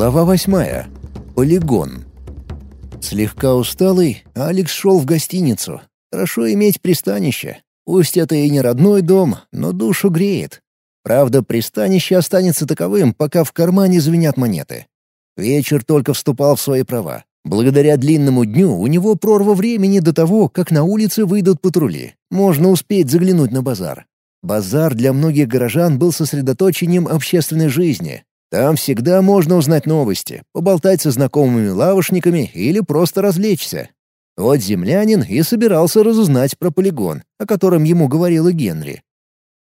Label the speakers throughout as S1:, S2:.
S1: Глава восьмая. Полигон. Слегка усталый, Алекс шел в гостиницу. Хорошо иметь пристанище. Пусть это и не родной дом, но душу греет. Правда, пристанище останется таковым, пока в кармане звенят монеты. Вечер только вступал в свои права. Благодаря длинному дню у него прорва времени до того, как на улице выйдут патрули. Можно успеть заглянуть на базар. Базар для многих горожан был сосредоточением общественной жизни. Там всегда можно узнать новости, поболтать со знакомыми лавочниками или просто развлечься. Вот землянин и собирался разузнать про полигон, о котором ему говорила Генри.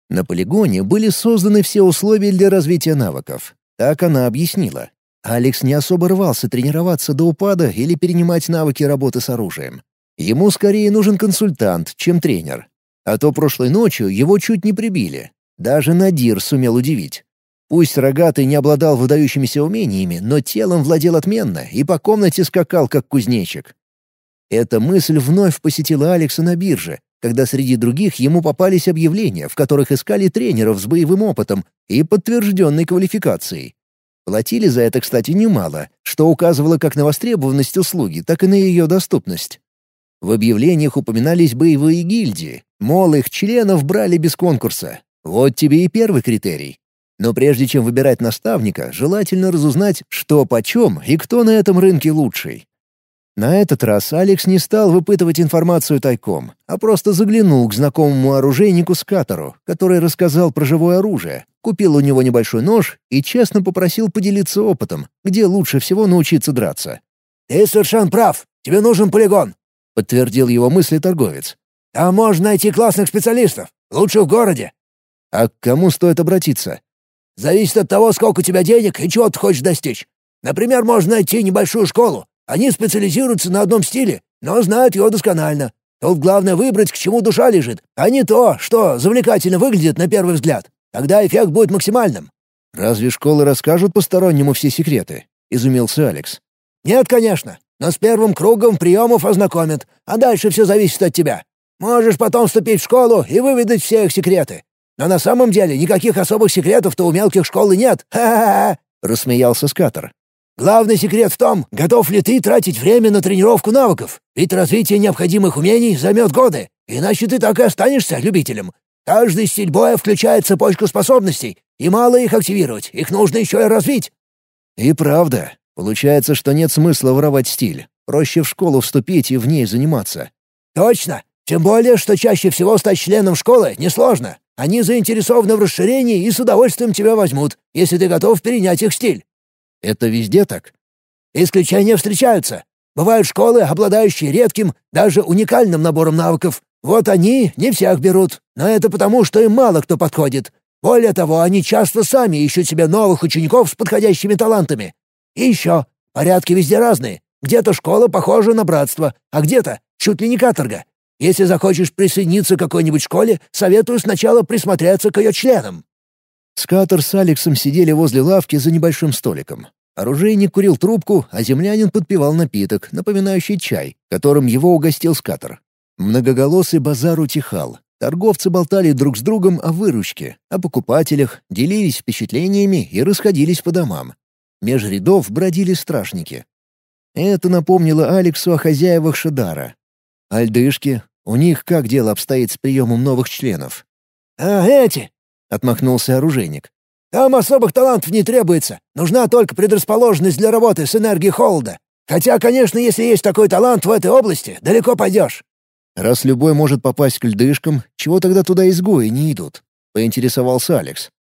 S1: На полигоне были созданы все условия для развития навыков. Так она объяснила. Алекс не особо рвался тренироваться до упада или перенимать навыки работы с оружием. Ему скорее нужен консультант, чем тренер. А то прошлой ночью его чуть не прибили. Даже Надир сумел удивить. Пусть рогатый не обладал выдающимися умениями, но телом владел отменно и по комнате скакал, как кузнечик. Эта мысль вновь посетила Алекса на бирже, когда среди других ему попались объявления, в которых искали тренеров с боевым опытом и подтвержденной квалификацией. Платили за это, кстати, немало, что указывало как на востребованность услуги, так и на ее доступность. В объявлениях упоминались боевые гильдии, мол, их членов брали без конкурса. Вот тебе и первый критерий. Но прежде чем выбирать наставника, желательно разузнать, что почем и кто на этом рынке лучший. На этот раз Алекс не стал выпытывать информацию тайком, а просто заглянул к знакомому оружейнику Скатору, который рассказал про живое оружие, купил у него небольшой нож и честно попросил поделиться опытом, где лучше всего научиться драться.
S2: «Ты совершенно прав. Тебе нужен полигон», — подтвердил его мысли торговец. «Там можно найти классных специалистов. Лучше в городе».
S1: «А к кому стоит обратиться?»
S2: Зависит от того, сколько у тебя денег и чего ты хочешь достичь. Например, можно найти небольшую школу. Они специализируются на одном стиле, но знают его досконально. Тут главное выбрать, к чему душа лежит, а не то, что завлекательно выглядит на первый взгляд. Тогда эффект будет максимальным».
S1: «Разве школы расскажут постороннему все секреты?» — изумился Алекс.
S2: «Нет, конечно. Но с первым кругом приемов ознакомят, а дальше все зависит от тебя. Можешь потом вступить в школу и выведать все их секреты. Но на самом деле никаких особых секретов-то у мелких школы нет. Ха-ха-ха!» — рассмеялся Скатер. «Главный секрет в том, готов ли ты тратить время на тренировку навыков. Ведь развитие необходимых умений займет годы, иначе ты так и останешься любителем. Каждый стиль боя включает цепочку способностей, и мало их активировать, их нужно еще и развить».
S1: «И правда. Получается, что нет смысла воровать стиль. Проще в школу вступить и в ней заниматься».
S2: «Точно. Тем более, что чаще всего стать членом школы несложно. Они заинтересованы в расширении и с удовольствием тебя возьмут, если ты готов перенять их стиль».
S1: «Это везде так?»
S2: «Исключения встречаются. Бывают школы, обладающие редким, даже уникальным набором навыков. Вот они не всех берут, но это потому, что им мало кто подходит. Более того, они часто сами ищут себе новых учеников с подходящими талантами. И еще, порядки везде разные. Где-то школа похожа на братство, а где-то чуть ли не каторга. Если захочешь присоединиться к какой-нибудь школе, советую сначала присмотреться к ее членам».
S1: Скатер с Алексом сидели возле лавки за небольшим столиком. Оружейник курил трубку, а землянин подпевал напиток, напоминающий чай, которым его угостил Скатер. Многоголосый базар утихал. Торговцы болтали друг с другом о выручке, о покупателях, делились впечатлениями и расходились по домам. Меж рядов бродили стражники. Это напомнило Алексу о хозяевах Шадара. Альдышки, у них как дело обстоит с приемом новых членов?»
S2: «А эти?» — отмахнулся оружейник. «Там особых талантов не требуется. Нужна только предрасположенность для работы с энергией холода. Хотя, конечно, если есть такой талант в этой области, далеко пойдешь».
S1: «Раз любой может попасть к льдышкам, чего тогда туда изгои не идут?» — поинтересовался Алекс.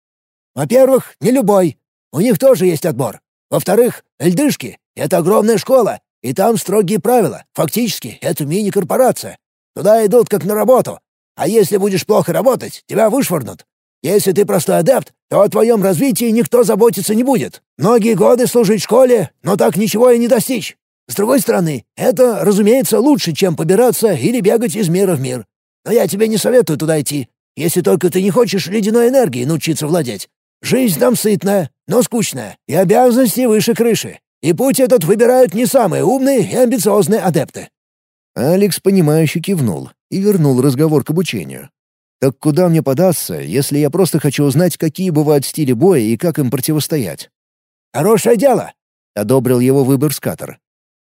S2: «Во-первых, не любой. У них тоже есть отбор. Во-вторых, льдышки — это огромная школа, и там строгие правила. Фактически, это мини-корпорация. Туда идут как на работу. А если будешь плохо работать, тебя вышвырнут. Если ты простой адепт, то о твоем развитии никто заботиться не будет. Многие годы служить в школе, но так ничего и не достичь. С другой стороны, это, разумеется, лучше, чем побираться или бегать из мира в мир. Но я тебе не советую туда идти, если только ты не хочешь ледяной энергией научиться владеть. Жизнь там сытная, но скучная, и обязанности выше крыши. И путь этот выбирают не самые умные и амбициозные адепты.
S1: Алекс, понимающе кивнул и вернул разговор к обучению. «Так куда мне податься, если я просто хочу узнать, какие бывают стили боя и как им противостоять?»
S2: «Хорошее дело.
S1: одобрил его выбор скатер.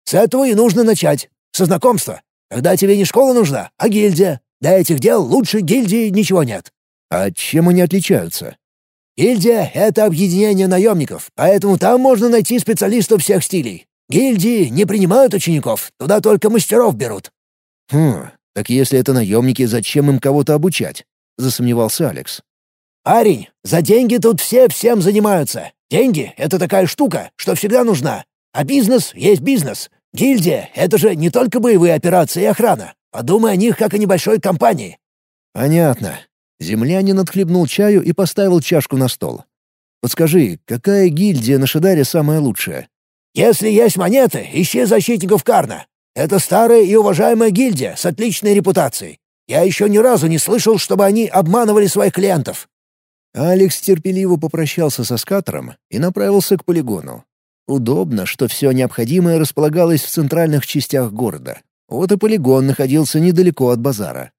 S2: «С этого и нужно начать. Со знакомства. Когда тебе не школа нужна, а гильдия. Для этих дел лучше гильдии ничего нет».
S1: «А чем они отличаются?»
S2: «Гильдия — это объединение наемников, поэтому там можно найти специалистов всех стилей. Гильдии не принимают учеников, туда только мастеров берут».
S1: «Хм, так если это наемники, зачем им кого-то обучать?» — засомневался Алекс.
S2: «Парень, за деньги тут все всем занимаются. Деньги — это такая штука, что всегда нужна. А бизнес есть бизнес. Гильдия — это же не только боевые операции и охрана. Подумай о них как о небольшой компании».
S1: «Понятно». Землянин отхлебнул чаю и поставил чашку на стол. «Подскажи, какая гильдия на Шидаре самая лучшая?»
S2: «Если есть монеты, ищи защитников Карна. Это старая и уважаемая гильдия с отличной репутацией. Я еще ни разу не слышал, чтобы они обманывали своих клиентов».
S1: Алекс терпеливо попрощался со скатером и направился к полигону. Удобно, что все необходимое располагалось в центральных частях города. Вот и полигон находился недалеко от базара.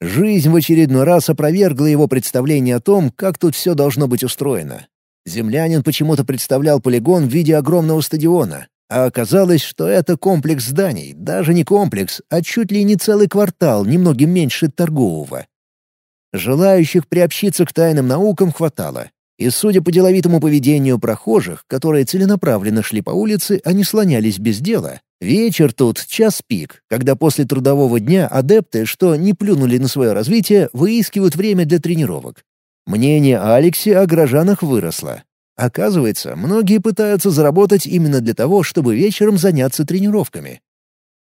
S1: Жизнь в очередной раз опровергла его представление о том, как тут все должно быть устроено. Землянин почему-то представлял полигон в виде огромного стадиона, а оказалось, что это комплекс зданий, даже не комплекс, а чуть ли не целый квартал, немногим меньше торгового. Желающих приобщиться к тайным наукам хватало. И, судя по деловитому поведению прохожих, которые целенаправленно шли по улице, они слонялись без дела. Вечер тут — час пик, когда после трудового дня адепты, что не плюнули на свое развитие, выискивают время для тренировок. Мнение Алексе о горожанах выросло. Оказывается, многие пытаются заработать именно для того, чтобы вечером заняться тренировками.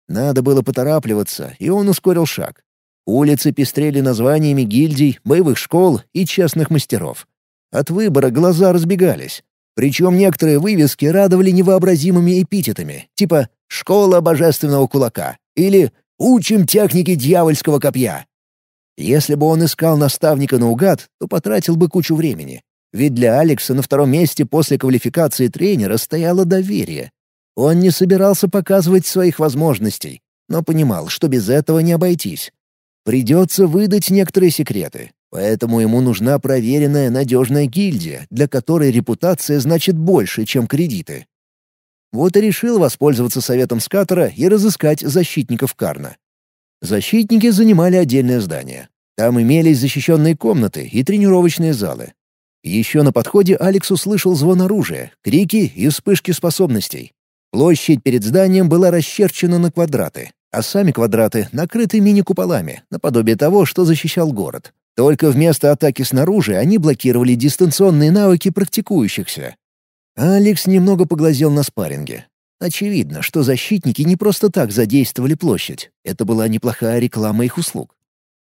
S1: Надо было поторапливаться, и он ускорил шаг. Улицы пестрели названиями гильдий, боевых школ и частных мастеров. От выбора глаза разбегались. Причем некоторые вывески радовали невообразимыми эпитетами, типа «Школа божественного кулака» или «Учим техники дьявольского копья». Если бы он искал наставника наугад, то потратил бы кучу времени. Ведь для Алекса на втором месте после квалификации тренера стояло доверие. Он не собирался показывать своих возможностей, но понимал, что без этого не обойтись. Придется выдать некоторые секреты, поэтому ему нужна проверенная надежная гильдия, для которой репутация значит больше, чем кредиты. Вот и решил воспользоваться советом Скатера и разыскать защитников Карна. Защитники занимали отдельное здание. Там имелись защищенные комнаты и тренировочные залы. Еще на подходе Алекс услышал звон оружия, крики и вспышки способностей. Площадь перед зданием была расчерчена на квадраты, а сами квадраты накрыты мини-куполами, наподобие того, что защищал город. Только вместо атаки снаружи они блокировали дистанционные навыки практикующихся. Алекс немного поглазел на спарринге. Очевидно, что защитники не просто так задействовали площадь. Это была неплохая реклама их услуг.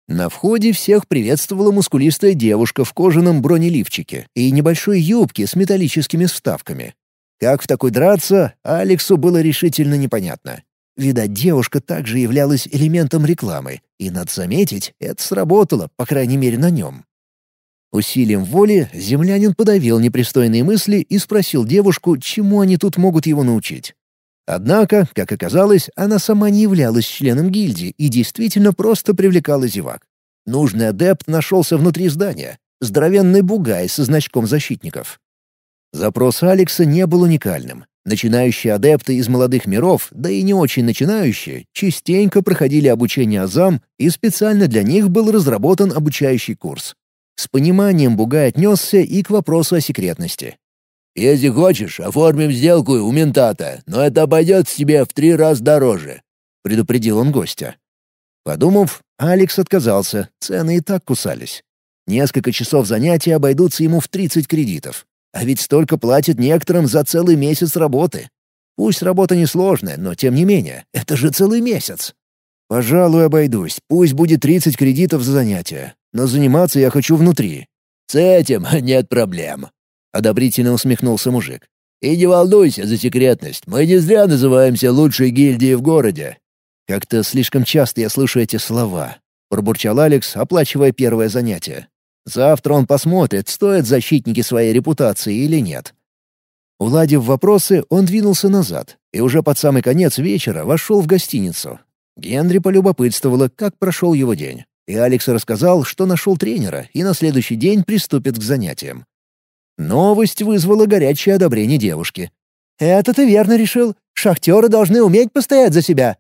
S1: На входе всех приветствовала мускулистая девушка в кожаном бронеливчике и небольшой юбке с металлическими вставками. Как в такой драться, Алексу было решительно непонятно. Видать, девушка также являлась элементом рекламы, и, надо заметить, это сработало, по крайней мере, на нем. Усилием воли землянин подавил непристойные мысли и спросил девушку, чему они тут могут его научить. Однако, как оказалось, она сама не являлась членом гильдии и действительно просто привлекала зевак. Нужный адепт нашелся внутри здания. Здоровенный бугай со значком защитников. Запрос Алекса не был уникальным. Начинающие адепты из молодых миров, да и не очень начинающие, частенько проходили обучение азам, и специально для них был разработан обучающий курс. С пониманием Бугай отнесся и к вопросу о секретности.
S2: Если хочешь, оформим сделку у ментата, но это обойдется тебе в три раза дороже», — предупредил он гостя.
S1: Подумав, Алекс отказался, цены и так кусались. Несколько часов занятия обойдутся ему в 30 кредитов. А ведь столько платят некоторым за целый месяц работы. Пусть работа несложная, но тем не менее, это же целый месяц. Пожалуй, обойдусь. Пусть будет 30 кредитов за занятия. Но заниматься я хочу внутри.
S2: С этим нет проблем.
S1: — одобрительно усмехнулся мужик.
S2: «И не волнуйся за секретность, мы не зря называемся лучшей гильдией в городе».
S1: «Как-то слишком часто я слышу эти слова», — пробурчал Алекс, оплачивая первое занятие. «Завтра он посмотрит, стоят защитники своей репутации или нет». Уладив вопросы, он двинулся назад и уже под самый конец вечера вошел в гостиницу. Генри полюбопытствовала, как прошел его день. И Алекс рассказал, что нашел тренера и на следующий день приступит к занятиям. Новость вызвала горячее одобрение девушки.
S2: «Это ты верно решил. Шахтеры должны уметь постоять за себя».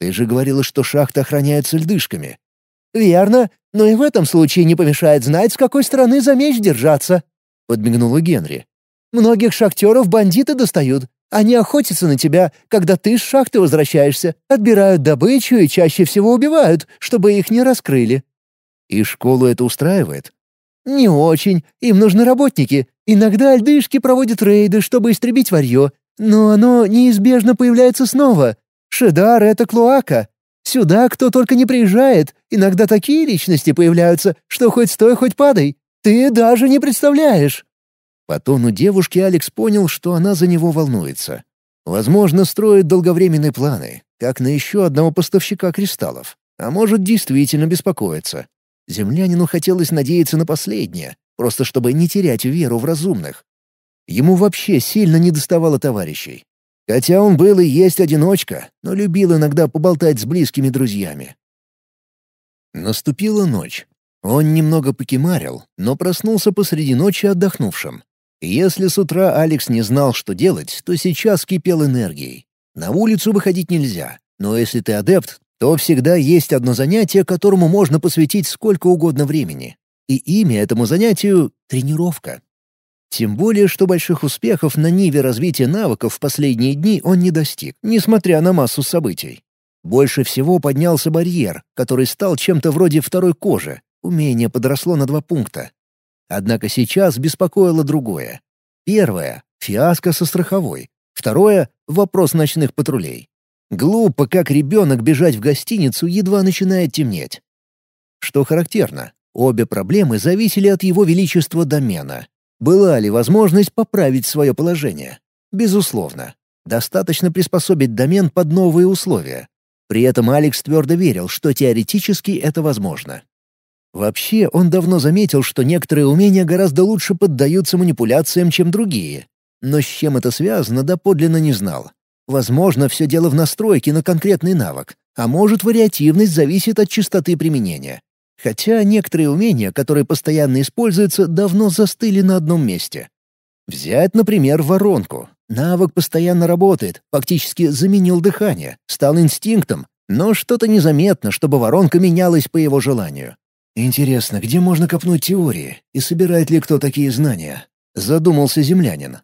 S1: «Ты же говорила, что шахта охраняется льдышками».
S2: «Верно, но и в этом случае не помешает знать, с какой стороны за меч держаться», — подмигнула Генри. «Многих шахтеров бандиты достают. Они охотятся на тебя, когда ты с шахты возвращаешься, отбирают добычу и чаще всего убивают, чтобы их не раскрыли».
S1: «И школу это устраивает?»
S2: «Не очень. Им нужны работники. Иногда льдышки проводят рейды, чтобы истребить варьё, но оно неизбежно появляется снова. Шедар — это клоака. Сюда кто только не приезжает. Иногда такие личности появляются, что хоть стой, хоть падай. Ты даже не представляешь».
S1: По тону девушки Алекс понял, что она за него волнуется. Возможно, строит долговременные планы, как на еще одного поставщика кристаллов. А может, действительно беспокоиться. Землянину хотелось надеяться на последнее, просто чтобы не терять веру в разумных. Ему вообще сильно недоставало товарищей. Хотя он был и есть одиночка, но любил иногда поболтать с близкими друзьями. Наступила ночь. Он немного покемарил, но проснулся посреди ночи отдохнувшим. Если с утра Алекс не знал, что делать, то сейчас кипел энергией. На улицу выходить нельзя, но если ты адепт, то всегда есть одно занятие, которому можно посвятить сколько угодно времени. И имя этому занятию — тренировка. Тем более, что больших успехов на ниве развития навыков в последние дни он не достиг, несмотря на массу событий. Больше всего поднялся барьер, который стал чем-то вроде второй кожи. Умение подросло на два пункта. Однако сейчас беспокоило другое. Первое — фиаско со страховой. Второе — вопрос ночных патрулей. Глупо, как ребенок, бежать в гостиницу, едва начинает темнеть. Что характерно, обе проблемы зависели от его величества домена. Была ли возможность поправить свое положение? Безусловно. Достаточно приспособить домен под новые условия. При этом Алекс твердо верил, что теоретически это возможно. Вообще, он давно заметил, что некоторые умения гораздо лучше поддаются манипуляциям, чем другие. Но с чем это связано, доподлинно не знал. Возможно, все дело в настройке на конкретный навык, а может, вариативность зависит от частоты применения. Хотя некоторые умения, которые постоянно используются, давно застыли на одном месте. Взять, например, воронку. Навык постоянно работает, фактически заменил дыхание, стал инстинктом, но что-то незаметно, чтобы воронка менялась по его желанию. Интересно, где можно копнуть теории, и собирает ли кто такие знания? Задумался землянин.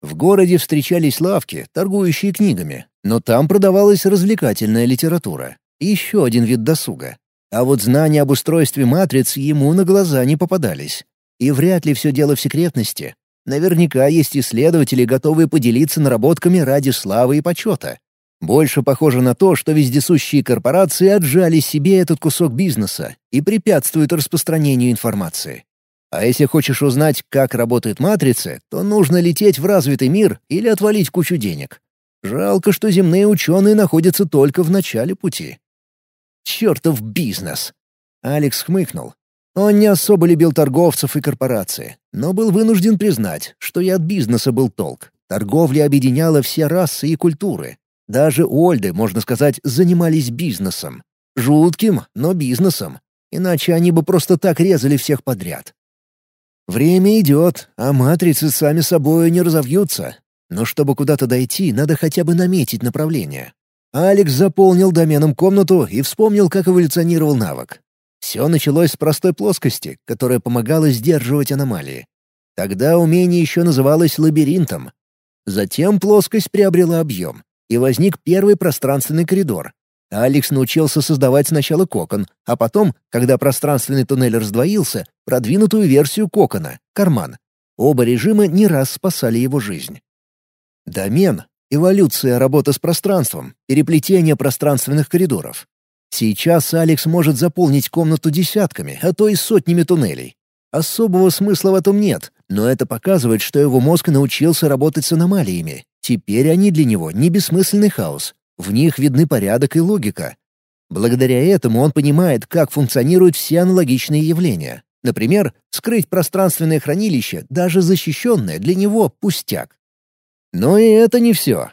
S1: В городе встречались лавки, торгующие книгами, но там продавалась развлекательная литература. Еще один вид досуга. А вот знания об устройстве матриц ему на глаза не попадались. И вряд ли все дело в секретности. Наверняка есть исследователи, готовые поделиться наработками ради славы и почета. Больше похоже на то, что вездесущие корпорации отжали себе этот кусок бизнеса и препятствуют распространению информации. А если хочешь узнать, как работают матрицы, то нужно лететь в развитый мир или отвалить кучу денег. Жалко, что земные ученые находятся только в начале пути. Чертов бизнес! Алекс хмыкнул. Он не особо любил торговцев и корпорации, но был вынужден признать, что и от бизнеса был толк. Торговля объединяла все расы и культуры. Даже Ольды, можно сказать, занимались бизнесом. Жутким, но бизнесом. Иначе они бы просто так резали всех подряд. Время идет, а матрицы сами собой не разовьются. Но чтобы куда-то дойти, надо хотя бы наметить направление. Алекс заполнил доменом комнату и вспомнил, как эволюционировал навык. Все началось с простой плоскости, которая помогала сдерживать аномалии. Тогда умение еще называлось лабиринтом. Затем плоскость приобрела объем, и возник первый пространственный коридор, Алекс научился создавать сначала кокон, а потом, когда пространственный туннель раздвоился, продвинутую версию кокона — карман. Оба режима не раз спасали его жизнь. Домен — эволюция работы с пространством, переплетение пространственных коридоров. Сейчас Алекс может заполнить комнату десятками, а то и сотнями туннелей. Особого смысла в этом нет, но это показывает, что его мозг научился работать с аномалиями. Теперь они для него не бессмысленный хаос, в них видны порядок и логика. Благодаря этому он понимает, как функционируют все аналогичные явления. Например, скрыть пространственное хранилище, даже защищенное, для него пустяк. Но и это не все.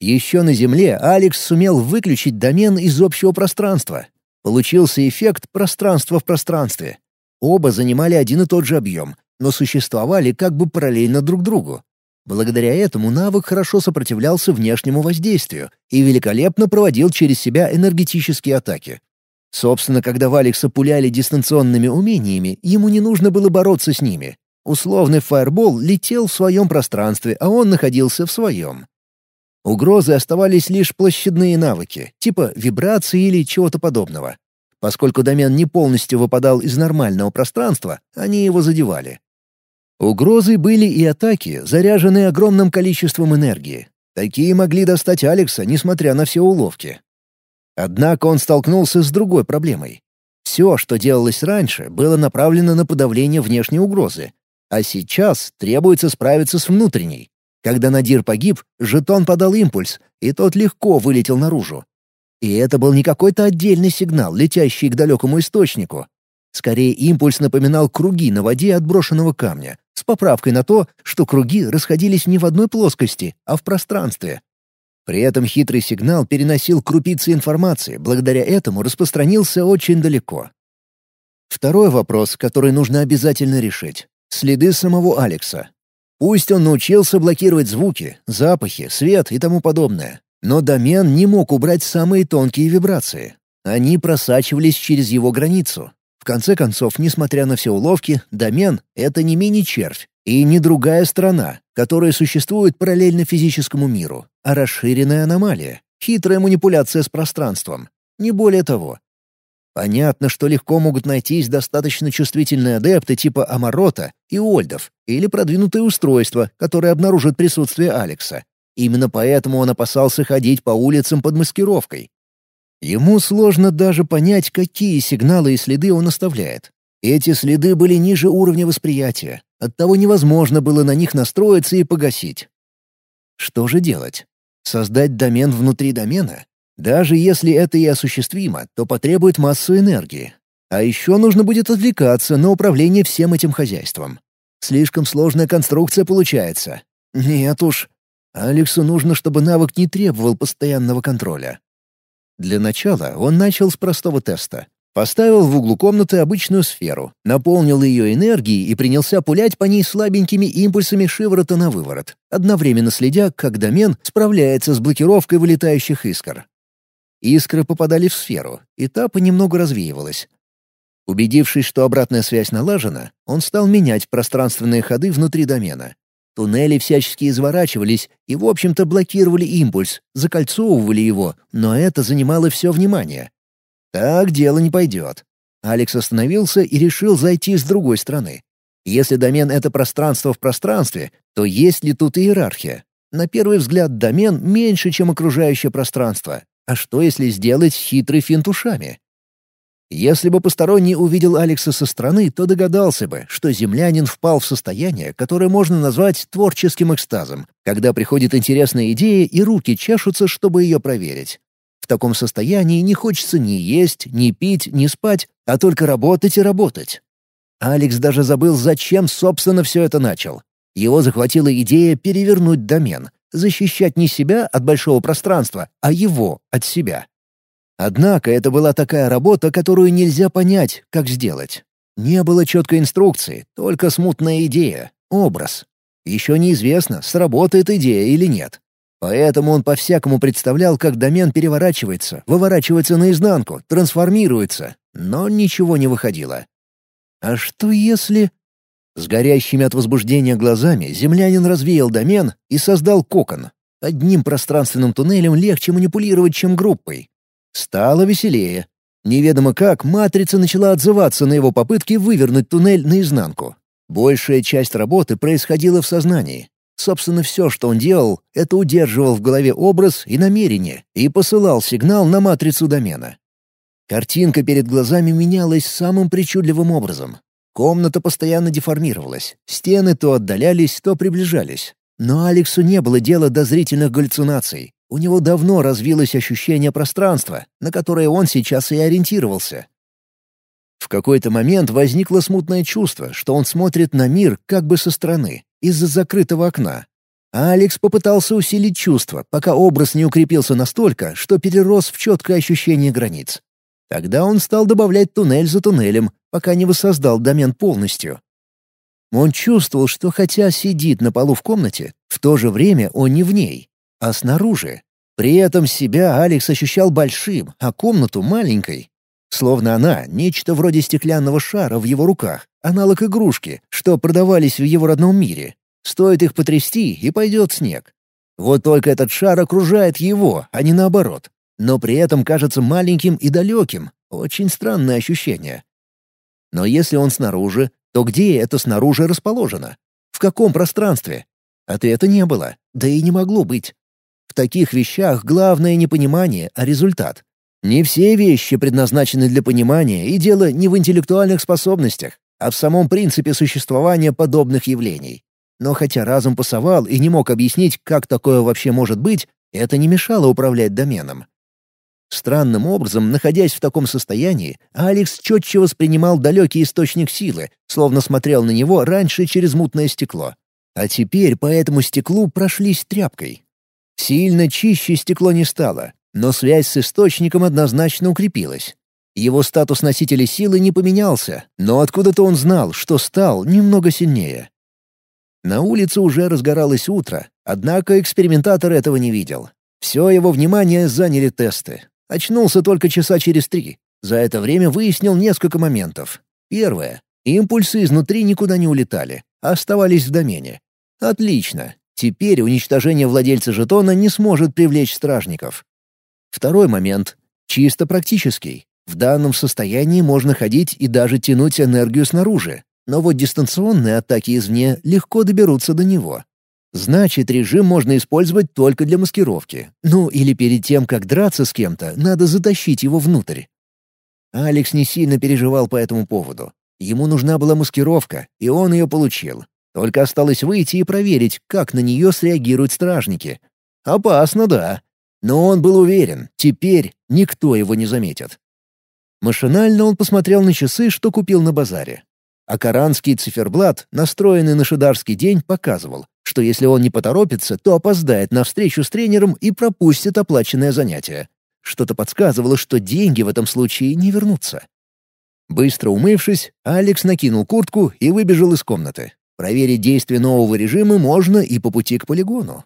S1: Еще на Земле Алекс сумел выключить домен из общего пространства. Получился эффект пространства в пространстве. Оба занимали один и тот же объем, но существовали как бы параллельно друг другу. Благодаря этому навык хорошо сопротивлялся внешнему воздействию и великолепно проводил через себя энергетические атаки. Собственно, когда Валекса пуляли дистанционными умениями, ему не нужно было бороться с ними. Условный фаербол летел в своем пространстве, а он находился в своем. Угрозы оставались лишь площадные навыки, типа вибрации или чего-то подобного. Поскольку домен не полностью выпадал из нормального пространства, они его задевали. Угрозы были и атаки, заряженные огромным количеством энергии. Такие могли достать Алекса, несмотря на все уловки. Однако он столкнулся с другой проблемой. Все, что делалось раньше, было направлено на подавление внешней угрозы. А сейчас требуется справиться с внутренней. Когда Надир погиб, жетон подал импульс, и тот легко вылетел наружу. И это был не какой-то отдельный сигнал, летящий к далекому источнику. Скорее, импульс напоминал круги на воде отброшенного камня, с поправкой на то, что круги расходились не в одной плоскости, а в пространстве. При этом хитрый сигнал переносил крупицы информации, благодаря этому распространился очень далеко. Второй вопрос, который нужно обязательно решить — следы самого Алекса. Пусть он научился блокировать звуки, запахи, свет и тому подобное, но домен не мог убрать самые тонкие вибрации. Они просачивались через его границу. В конце концов, несмотря на все уловки, домен — это не мини-червь и не другая страна, которая существует параллельно физическому миру, а расширенная аномалия, хитрая манипуляция с пространством. Не более того. Понятно, что легко могут найтись достаточно чувствительные адепты типа Амарота и Ольдов, или продвинутые устройства, которые обнаружат присутствие Алекса, Именно поэтому он опасался ходить по улицам под маскировкой. Ему сложно даже понять, какие сигналы и следы он оставляет. Эти следы были ниже уровня восприятия, оттого невозможно было на них настроиться и погасить. Что же делать? Создать домен внутри домена? Даже если это и осуществимо, то потребует массу энергии. А еще нужно будет отвлекаться на управление всем этим хозяйством. Слишком сложная конструкция получается. Нет уж, Алексу нужно, чтобы навык не требовал постоянного контроля. Для начала он начал с простого теста. Поставил в углу комнаты обычную сферу, наполнил ее энергией и принялся пулять по ней слабенькими импульсами шиворота на выворот, одновременно следя, как домен справляется с блокировкой вылетающих искр. Искры попадали в сферу, и та понемногу развеивалась. Убедившись, что обратная связь налажена, он стал менять пространственные ходы внутри домена, Туннели всячески изворачивались и, в общем-то, блокировали импульс, закольцовывали его, но это занимало все внимание. Так дело не пойдет. Алекс остановился и решил зайти с другой стороны. Если домен — это пространство в пространстве, то есть ли тут иерархия? На первый взгляд домен меньше, чем окружающее пространство. А что, если сделать хитрый финт ушами? Если бы посторонний увидел Алекса со стороны, то догадался бы, что землянин впал в состояние, которое можно назвать творческим экстазом, когда приходит интересная идея и руки чешутся, чтобы ее проверить. В таком состоянии не хочется ни есть, ни пить, ни спать, а только работать и работать. Алекс даже забыл, зачем, собственно, все это начал. Его захватила идея перевернуть домен, защищать не себя от большого пространства, а его от себя. Однако это была такая работа, которую нельзя понять, как сделать. Не было четкой инструкции, только смутная идея, образ. Еще неизвестно, сработает идея или нет. Поэтому он по-всякому представлял, как домен переворачивается, выворачивается наизнанку, трансформируется, но ничего не выходило. А что если... С горящими от возбуждения глазами землянин развеял домен и создал кокон. Одним пространственным туннелем легче манипулировать, чем группой. Стало веселее. Неведомо как, матрица начала отзываться на его попытки вывернуть туннель наизнанку. Большая часть работы происходила в сознании. Собственно, все, что он делал, это удерживал в голове образ и намерение и посылал сигнал на матрицу домена. Картинка перед глазами менялась самым причудливым образом. Комната постоянно деформировалась, стены то отдалялись, то приближались. Но Алексу не было дела до зрительных галлюцинаций. У него давно развилось ощущение пространства, на которое он сейчас и ориентировался. В какой-то момент возникло смутное чувство, что он смотрит на мир как бы со стороны, из-за закрытого окна. А Алекс попытался усилить чувство, пока образ не укрепился настолько, что перерос в четкое ощущение границ. Тогда он стал добавлять туннель за туннелем, пока не воссоздал домен полностью. Он чувствовал, что хотя сидит на полу в комнате, в то же время он не в ней, а снаружи. При этом себя Алекс ощущал большим, а комнату — маленькой. Словно она — нечто вроде стеклянного шара в его руках, аналог игрушки, что продавались в его родном мире. Стоит их потрясти, и пойдет снег. Вот только этот шар окружает его, а не наоборот. Но при этом кажется маленьким и далеким. Очень странное ощущение. Но если он снаружи, то где это снаружи расположено? В каком пространстве? Ответа не было, да и не могло быть. В таких вещах главное не понимание, а результат. Не все вещи предназначены для понимания, и дело не в интеллектуальных способностях, а в самом принципе существования подобных явлений. Но хотя разум пасовал и не мог объяснить, как такое вообще может быть, это не мешало управлять доменом. Странным образом, находясь в таком состоянии, Алекс четче воспринимал далекий источник силы, словно смотрел на него раньше через мутное стекло. А теперь по этому стеклу прошлись тряпкой. Сильно чище стекло не стало, но связь с источником однозначно укрепилась. Его статус носителя силы не поменялся, но откуда-то он знал, что стал немного сильнее. На улице уже разгоралось утро, однако экспериментатор этого не видел. Все его внимание заняли тесты. Очнулся только часа через три. За это время выяснил несколько моментов. Первое. Импульсы изнутри никуда не улетали, а оставались в домене. Отлично. Теперь уничтожение владельца жетона не сможет привлечь стражников. Второй момент. Чисто практический. В данном состоянии можно ходить и даже тянуть энергию снаружи. Но вот дистанционные атаки извне легко доберутся до него. Значит, режим можно использовать только для маскировки. Ну, или перед тем, как драться с кем-то, надо затащить его внутрь. Алекс не сильно переживал по этому поводу. Ему нужна была маскировка, и он ее получил. Только осталось выйти и проверить, как на нее среагируют стражники. Опасно, да. Но он был уверен, теперь никто его не заметит. Машинально он посмотрел на часы, что купил на базаре. А коранский циферблат, настроенный на шидарский день, показывал, что если он не поторопится, то опоздает на встречу с тренером и пропустит оплаченное занятие. Что-то подсказывало, что деньги в этом случае не вернутся. Быстро умывшись, Алекс накинул куртку и выбежал из комнаты. Проверить действие нового режима можно и по пути к полигону.